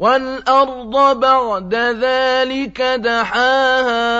وَالْأَرْضَ بَعْدَ ذَٰلِكَ دَحَاهَا